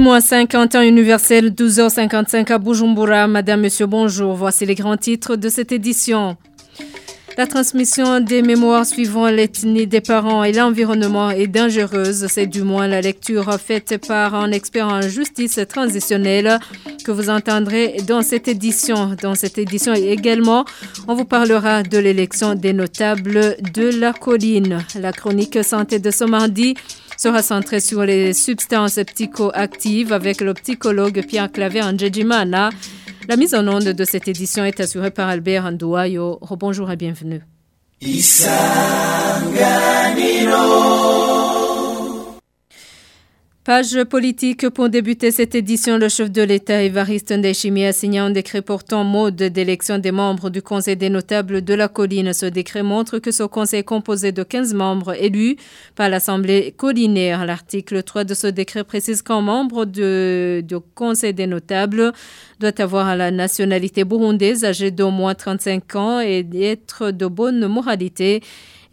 Moins 50 ans universel, 12h55 à Bujumbura. Madame, Monsieur, bonjour. Voici les grands titres de cette édition. La transmission des mémoires suivant l'ethnie des parents et l'environnement est dangereuse. C'est du moins la lecture faite par un expert en justice transitionnelle que vous entendrez dans cette édition. Dans cette édition également, on vous parlera de l'élection des notables de la colline. La chronique santé de ce mardi sera centrée sur les substances psychoactives avec le Pierre Clavé Anjedjimana. La mise en onde de cette édition est assurée par Albert Andouayo. Bonjour et bienvenue. Page politique pour débuter cette édition. Le chef de l'État, Évariste Ndeshimi, a signé un décret portant mode d'élection des membres du Conseil des notables de la colline. Ce décret montre que ce conseil est composé de 15 membres élus par l'Assemblée collinaire. L'article 3 de ce décret précise qu'un membre du Conseil des notables doit avoir la nationalité burundaise, âgé d'au moins 35 ans et être de bonne moralité.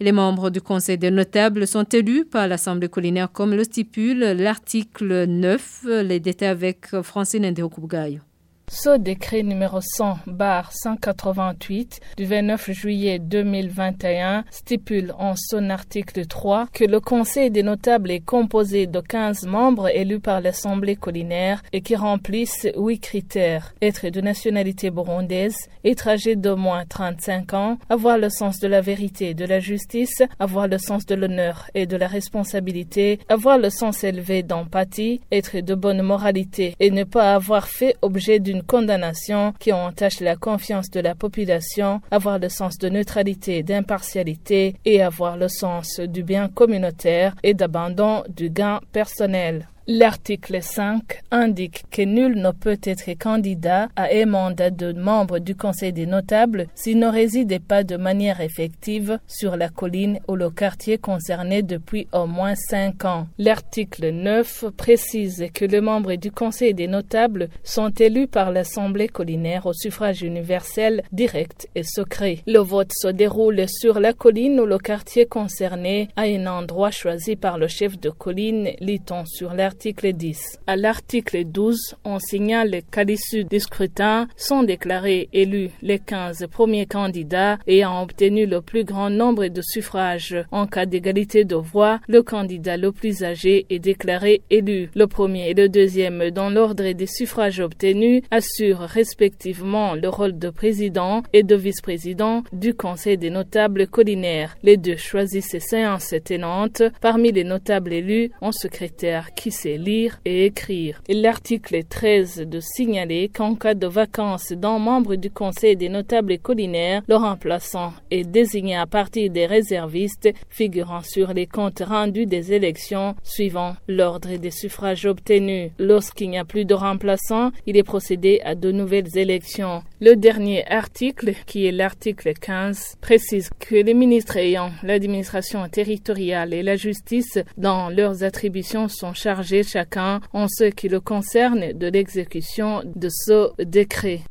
Les membres du Conseil des notables sont élus par l'Assemblée collinaire comme le stipule l'article 9. Les détails avec Francine Ndéokougayo. Ce décret numéro 100 bar 188 du 29 juillet 2021 stipule en son article 3 que le Conseil des notables est composé de 15 membres élus par l'Assemblée collinaire et qui remplissent 8 critères. Être de nationalité burundaise, être âgé d'au moins 35 ans, avoir le sens de la vérité et de la justice, avoir le sens de l'honneur et de la responsabilité, avoir le sens élevé d'empathie, être de bonne moralité et ne pas avoir fait objet d'une condamnation qui entache la confiance de la population, avoir le sens de neutralité et d'impartialité et avoir le sens du bien communautaire et d'abandon du gain personnel. L'article 5 indique que nul ne peut être candidat à un mandat de membre du Conseil des notables s'il ne réside pas de manière effective sur la colline ou le quartier concerné depuis au moins cinq ans. L'article 9 précise que les membres du Conseil des notables sont élus par l'Assemblée collinaire au suffrage universel direct et secret. Le vote se déroule sur la colline ou le quartier concerné à un endroit choisi par le chef de colline, lit-on sur l'article l'article 10. À l'article 12, on signale qu'à l'issue du scrutin sont déclarés élus les 15 premiers candidats ayant obtenu le plus grand nombre de suffrages. En cas d'égalité de voix, le candidat le plus âgé est déclaré élu. Le premier et le deuxième, dans l'ordre des suffrages obtenus, assurent respectivement le rôle de président et de vice-président du Conseil des notables collinaires. Les deux choisissent séances tenantes. Parmi les notables élus, un secrétaire qui sait lire et écrire. L'article 13 de signaler qu'en cas de vacances d'un membre du Conseil des notables collinaires, le remplaçant est désigné à partir des réservistes figurant sur les comptes rendus des élections suivant l'ordre des suffrages obtenus. Lorsqu'il n'y a plus de remplaçant, il est procédé à de nouvelles élections. Le dernier article, qui est l'article 15, précise que les ministres ayant l'administration territoriale et la justice dans leurs attributions sont chargés chacun en ce qui le concerne de l'exécution de ce décret.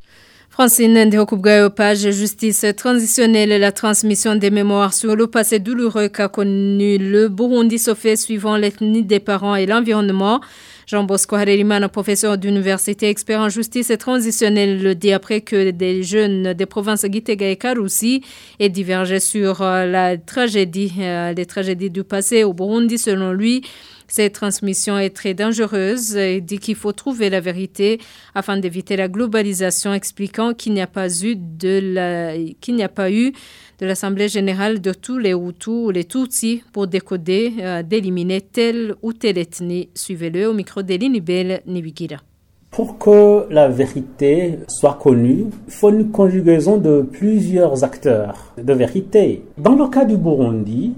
Francine Ndehokubgayo, page justice transitionnelle, la transmission des mémoires sur le passé douloureux qu'a connu le Burundi se fait suivant l'ethnie des parents et l'environnement. Jean Bosco Harerimana, professeur d'université, expert en justice transitionnelle, le dit après que des jeunes des provinces Gitega et Karoussi aient divergé sur la tragédie, les tragédies du passé au Burundi. Selon lui, cette transmission est très dangereuse et dit qu'il faut trouver la vérité afin d'éviter la globalisation, expliquant qu'il n'y a pas eu de l'Assemblée générale de tous les Hutus ou les Tutsis pour décoder, euh, d'éliminer telle ou telle ethnie. Suivez-le au micro d'Eline Nibigira. Pour que la vérité soit connue, il faut une conjugaison de plusieurs acteurs de vérité. Dans le cas du Burundi,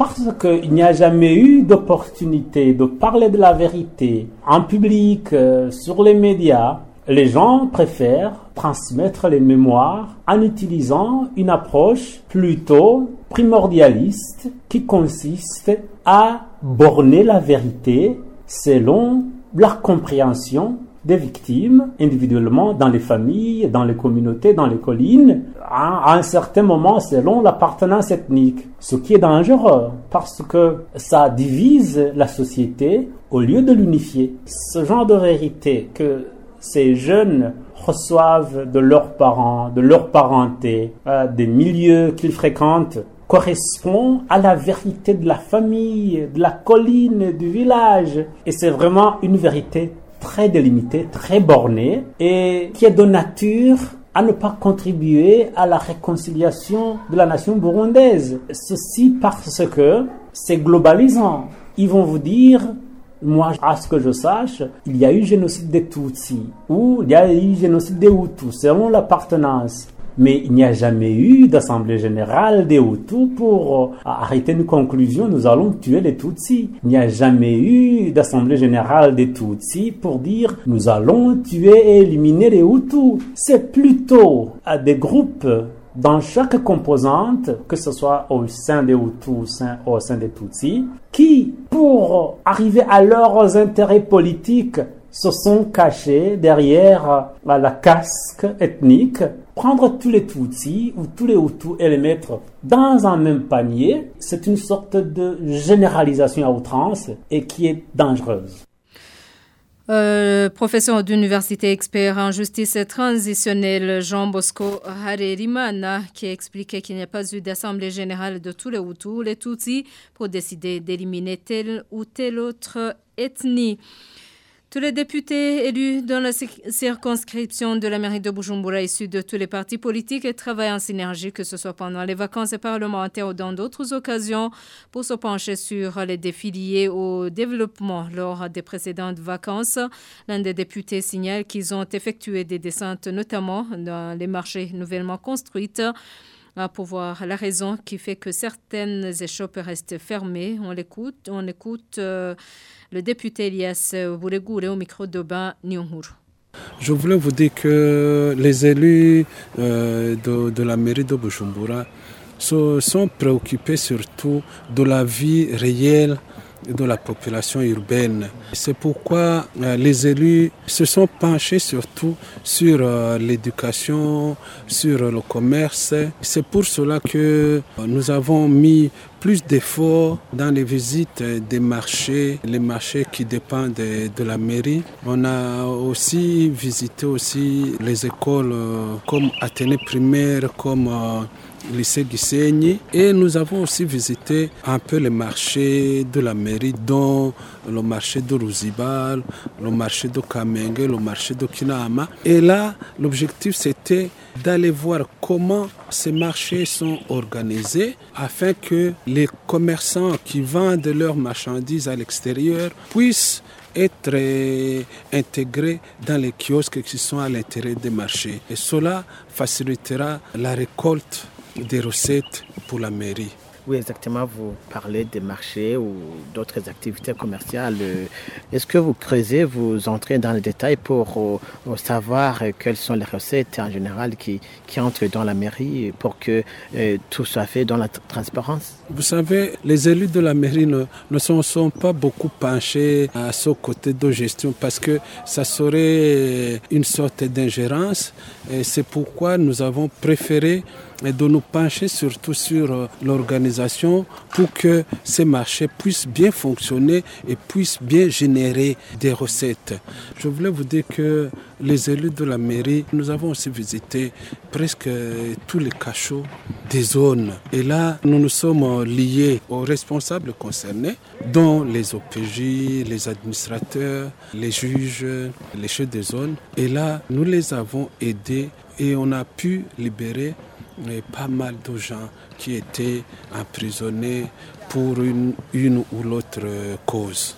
parce qu'il n'y a jamais eu d'opportunité de parler de la vérité en public, euh, sur les médias, les gens préfèrent transmettre les mémoires en utilisant une approche plutôt primordialiste qui consiste à borner la vérité selon leur compréhension des victimes individuellement dans les familles, dans les communautés, dans les collines, à un certain moment selon l'appartenance ethnique, ce qui est dangereux parce que ça divise la société au lieu de l'unifier. Ce genre de vérité que ces jeunes reçoivent de leurs parents, de leur parenté, euh, des milieux qu'ils fréquentent, correspond à la vérité de la famille, de la colline, du village. Et c'est vraiment une vérité très délimitée, très bornée, et qui est de nature à ne pas contribuer à la réconciliation de la nation burundaise. Ceci parce que c'est globalisant. Ils vont vous dire, moi, à ce que je sache, il y a eu génocide des Tutsis ou il y a eu génocide des Hutus, selon l'appartenance. Mais il n'y a jamais eu d'assemblée générale des Hutus pour euh, arrêter une conclusion, nous allons tuer les Tutsis. Il n'y a jamais eu d'assemblée générale des Tutsis pour dire nous allons tuer et éliminer les Hutus. C'est plutôt à des groupes dans chaque composante, que ce soit au sein des Hutus ou au sein des Tutsis, qui, pour arriver à leurs intérêts politiques, se sont cachés derrière la casque ethnique, prendre tous les Tutsis ou tous les Hutus et les mettre dans un même panier, c'est une sorte de généralisation à outrance et qui est dangereuse. Euh, professeur d'université expert en justice transitionnelle Jean Bosco Harerimana qui a expliqué qu'il n'y a pas eu d'assemblée générale de tous les Hutus, les Tutsis pour décider d'éliminer telle ou telle autre ethnie. Tous les députés élus dans la circonscription de la mairie de Bujumbura issus de tous les partis politiques travaillent en synergie, que ce soit pendant les vacances parlementaires ou dans d'autres occasions, pour se pencher sur les défis liés au développement lors des précédentes vacances. L'un des députés signale qu'ils ont effectué des descentes, notamment dans les marchés nouvellement construites pour voir la raison qui fait que certaines échoppes restent fermées. On l'écoute, on écoute euh, le député Elias Bouregoure au micro de Bain Je voulais vous dire que les élus euh, de, la mairie de Bujumbura sont préoccupés surtout de la vie réelle de la population urbaine. C'est pourquoi euh, les élus se sont penchés surtout sur euh, l'éducation, sur le commerce. C'est pour cela que nous avons mis plus d'efforts dans les visites des marchés, les marchés qui dépendent de, la mairie. On a aussi visité aussi les écoles euh, comme Athénée primaire, comme lycée Gisenyi et nous avons aussi visité un peu les marchés de la mairie dont le marché de Ruzibal, le marché de Kamenge, le marché de Kinama. Et là, l'objectif c'était d'aller voir comment ces marchés sont organisés afin que les commerçants qui vendent leurs marchandises à l'extérieur puissent être intégrés dans les kiosques qui sont à l'intérieur des marchés. Et cela facilitera la récolte des recettes pour la mairie. Oui, exactement. Vous parlez des marchés ou d'autres activités commerciales. Est-ce que vous creusez, vous entrez dans les détails pour euh, savoir quelles sont les recettes en général qui, qui entrent dans la mairie pour que euh, tout soit fait dans la transparence? Vous savez, les élus de la mairie ne, ne sont, sont, pas beaucoup penchés à ce côté de gestion parce que ça serait une sorte d'ingérence. Et c'est pourquoi nous avons préféré et de nous pencher surtout sur euh, l'organisation pour que ces marchés puissent bien fonctionner et puissent bien générer des recettes. Je voulais vous dire que les élus de la mairie, nous avons aussi visité presque tous les cachots des zones. Et là, nous nous sommes liés aux responsables concernés, dont les OPJ, les administrateurs, les juges, les chefs de zone. Et là, nous les avons aidés et on a pu libérer pas mal de gens qui étaient emprisonnés pour une, une ou l'autre cause.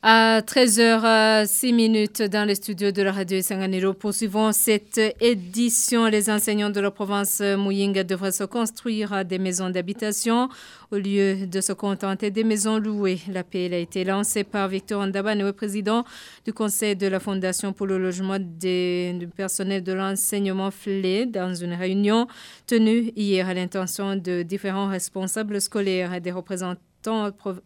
À 13h06 minutes dans les studios de la radio Sanganiro, poursuivons cette édition. Les enseignants de la province Muyinga devraient se construire des maisons d'habitation au lieu de se contenter des maisons louées. L'appel a été lancé par Victor Ndabane, président du conseil de la Fondation pour le logement du personnel de l'enseignement FLE dans une réunion tenue hier à l'intention de différents responsables scolaires et des représentants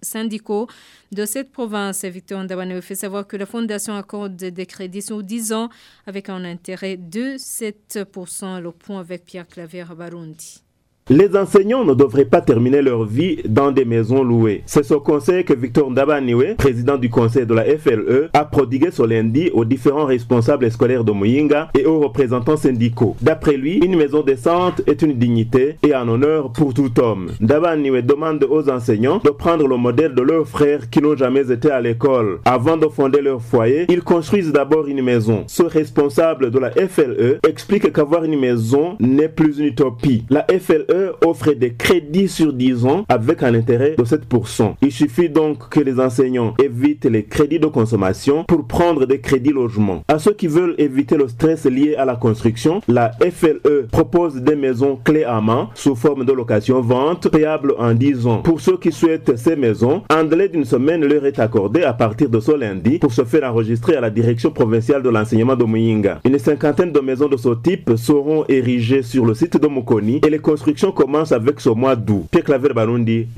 syndicaux de cette province. Victor Ndabane fait savoir que la Fondation accorde des crédits sur 10 ans avec un intérêt de 7%. Le point avec Pierre Claver à Barundi. Les enseignants ne devraient pas terminer leur vie dans des maisons louées. C'est ce conseil que Victor Ndabaniwe, président du conseil de la FLE, a prodigué ce lundi aux différents responsables scolaires de Muyinga et aux représentants syndicaux. D'après lui, une maison décente est une dignité et un honneur pour tout homme. Ndabaniwe demande aux enseignants de prendre le modèle de leurs frères qui n'ont jamais été à l'école. Avant de fonder leur foyer, ils construisent d'abord une maison. Ce responsable de la FLE explique qu'avoir une maison n'est plus une utopie. La FLE offre des crédits sur 10 ans avec un intérêt de 7%. Il suffit donc que les enseignants évitent les crédits de consommation pour prendre des crédits logement. À ceux qui veulent éviter le stress lié à la construction, la FLE propose des maisons clés à main sous forme de location-vente payable en 10 ans. Pour ceux qui souhaitent ces maisons, un délai d'une semaine leur est accordé à partir de ce lundi pour se faire enregistrer à la direction provinciale de l'enseignement de Muyinga. Une cinquantaine de maisons de ce type seront érigées sur le site de Mukoni et les constructions commence avec ce mois d'août. Pierre Claver Barundi,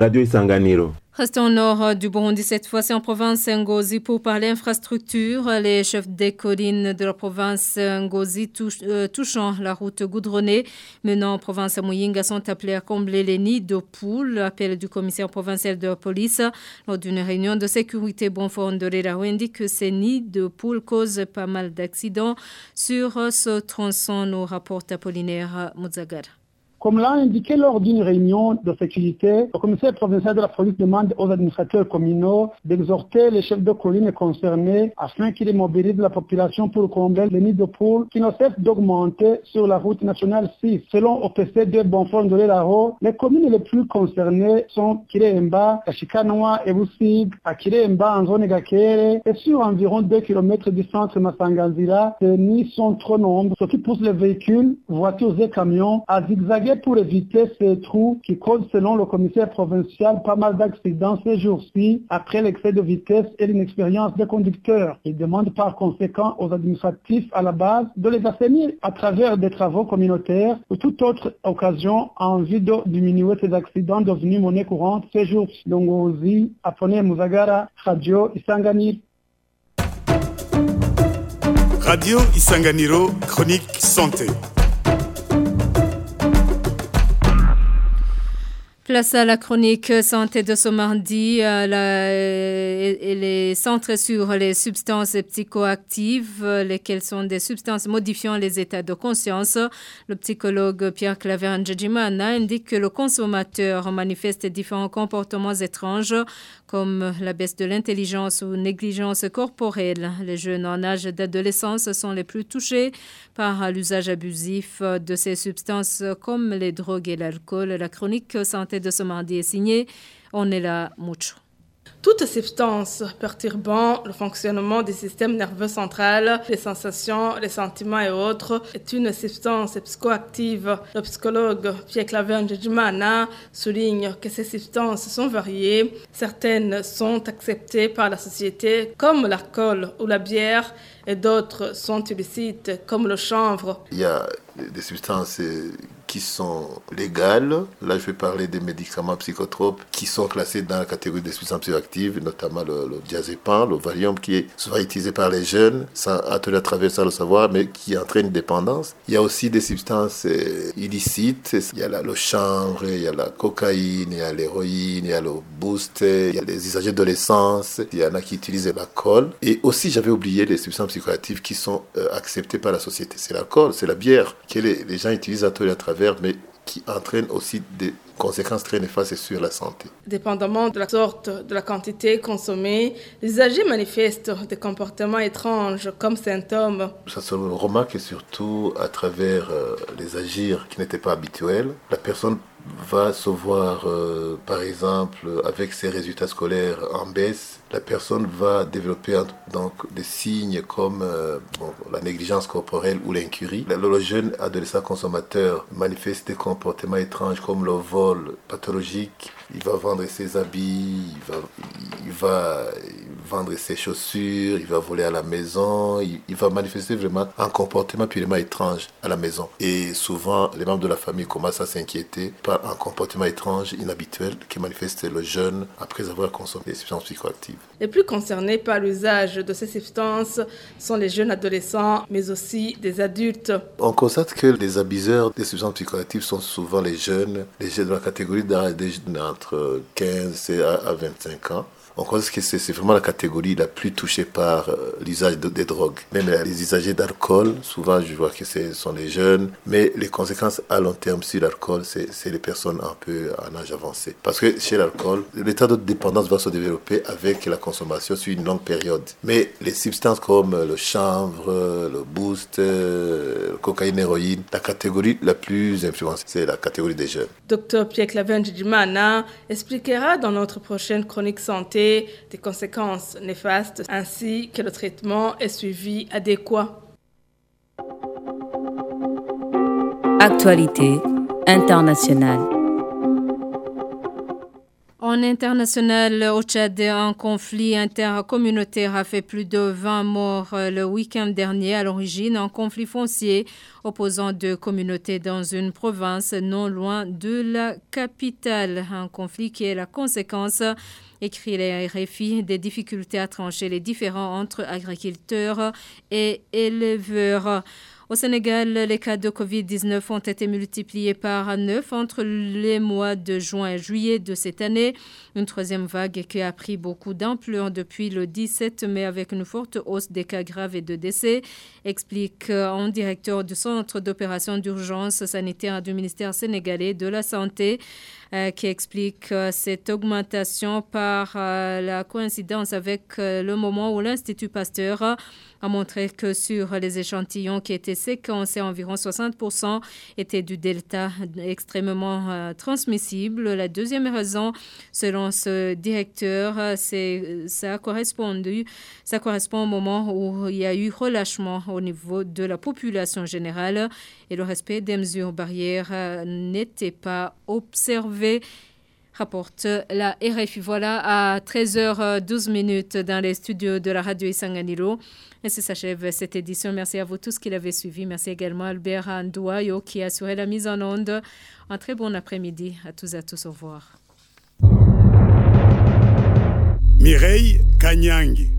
Radio Isanganiro. Restons au nord du Burundi, cette fois c'est en province Ngozi pour parler infrastructure. Les chefs des collines de la province Ngozi euh, touchant la route goudronnée menant en province Muyinga sont appelés à combler les nids de poules. Appel du commissaire provincial de police lors d'une réunion de sécurité Bonfort de indique que ces nids de poules causent pas mal d'accidents sur ce tronçon, nous rapporte Apollinaire Muzagara. Comme l'a indiqué lors d'une réunion de sécurité, le commissaire provincial de la police demande aux administrateurs communaux d'exhorter les chefs de colline concernés afin qu'ils mobilisent la population pour combler les nids de poules qui ne cessent d'augmenter sur la route nationale 6. Selon OPC de Bonfort de l'Elaro, les communes les plus concernées sont Kiremba, Kashikanoa et Boussig, à Kiremba en zone Gakere et sur environ 2 km du centre Masanganzira, les nids sont trop nombreux, ce qui pousse les véhicules, voitures et camions à zigzaguer pour éviter ces trous qui causent, selon le commissaire provincial, pas mal d'accidents ces jours-ci après l'excès de vitesse et l'inexpérience des conducteurs. Il demande par conséquent aux administratifs à la base de les assainir à travers des travaux communautaires ou toute autre occasion en vue de diminuer ces accidents devenus monnaie courante ces jours-ci. Aussi, Apone Muzagara, Radio Isanganir. Radio Isanganiro, chronique santé. Place à la chronique santé de ce mardi. Euh, elle est centrée sur les substances psychoactives, lesquelles sont des substances modifiant les états de conscience. Le psychologue Pierre Claver Njajimana indique que le consommateur manifeste différents comportements étranges, comme la baisse de l'intelligence ou négligence corporelle. Les jeunes en âge d'adolescence sont les plus touchés par l'usage abusif de ces substances comme les drogues et l'alcool. La chronique santé de ce mardi est signé On est là, mucho. Toute substance perturbant le fonctionnement du système nerveux central, les sensations, les sentiments et autres est une substance psychoactive. Le psychologue Pierre Claver Njejimana souligne que ces substances sont variées. Certaines sont acceptées par la société comme l'alcool ou la bière et d'autres sont illicites comme le chanvre. Il y a des substances qui sont légales. Là, je vais parler des médicaments psychotropes qui sont classés dans la catégorie des substances psychoactives, notamment le, le diazépam, le Valium, qui est souvent utilisé par les jeunes, sans atteler à travers ça le savoir, mais qui entraîne une dépendance. Il y a aussi des substances euh, illicites. Il y a le chanvre, il y a la cocaïne, il y a l'héroïne, il y a le boost, il y a les usagers de il y en a qui utilisent l'alcool. Et aussi, j'avais oublié les substances psychoactives qui sont euh, acceptées par la société. C'est l'alcool, c'est la bière que les, les gens utilisent à travers mais qui entraîne aussi des conséquences très néfastes sur la santé. Dépendamment de la sorte, de la quantité consommée, les âgés manifestent des comportements étranges comme symptômes. Ça se remarque surtout à travers euh, les agirs qui n'étaient pas habituels. La personne va se voir, euh, par exemple, avec ses résultats scolaires en baisse, la personne va développer donc des signes comme euh, la négligence corporelle ou l'incurie. Le, jeune adolescent consommateur manifeste des comportements étranges comme le vol pathologique. Il va vendre ses habits, il va, vendre ses chaussures, il va voler à la maison, il, il va manifester vraiment un comportement purement étrange à la maison. Et souvent, les membres de la famille commencent à s'inquiéter par un comportement étrange, inhabituel, qui manifeste le jeune après avoir consommé des substances psychoactives. Les plus concernés par l'usage de ces substances sont les jeunes adolescents, mais aussi des adultes. On constate que les abuseurs des substances psychoactives sont souvent les jeunes, les jeunes de la catégorie d'âge entre 15 et à 25 ans on pense que c'est vraiment la catégorie la plus touchée par euh, l'usage des drogues. Même les usagers d'alcool, souvent je vois que ce sont les jeunes, mais les conséquences à long terme sur l'alcool, c'est les personnes un peu en âge avancé. Parce que chez l'alcool, l'état de dépendance va se développer avec la consommation sur une longue période. Mais les substances comme le chanvre, le boost, euh, le cocaïne, l'héroïne, la catégorie la plus influencée, c'est la catégorie des jeunes. Docteur Pierre Clavenge Dimana expliquera dans notre prochaine chronique santé des conséquences néfastes ainsi que le traitement est suivi adéquat. Actualité internationale. En international, au Tchad, un conflit intercommunautaire a fait plus de 20 morts le week-end dernier. À l'origine, un conflit foncier opposant deux communautés dans une province non loin de la capitale. Un conflit qui est la conséquence écrit les RFI, des difficultés à trancher les différends entre agriculteurs et éleveurs. Au Sénégal, les cas de Covid-19 ont été multipliés par 9 entre les mois de juin et juillet de cette année. Une troisième vague qui a pris beaucoup d'ampleur depuis le 17 mai avec une forte hausse des cas graves et de décès, explique un directeur du Centre d'opération d'urgence sanitaire du ministère sénégalais de la Santé. Euh, qui explique euh, cette augmentation par euh, la coïncidence avec le moment où l'Institut Pasteur a montré que sur les échantillons qui étaient séquencés, environ 60% étaient du delta extrêmement transmissible. La deuxième raison, selon ce directeur, c'est ça ça correspond au moment où il y a eu relâchement au niveau de la population générale et le respect des mesures barrières n'était pas observé rapporte la RFI. Voilà à 13h12 minutes dans les studios de la radio Isanganiro. Et c'est s'achève cette édition. Merci à vous tous qui l'avez suivi. Merci également à Albert Andouayo qui a assuré la mise en onde. Un très bon après-midi à tous et à tous. Au revoir. Mireille Kanyangi.